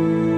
Amen.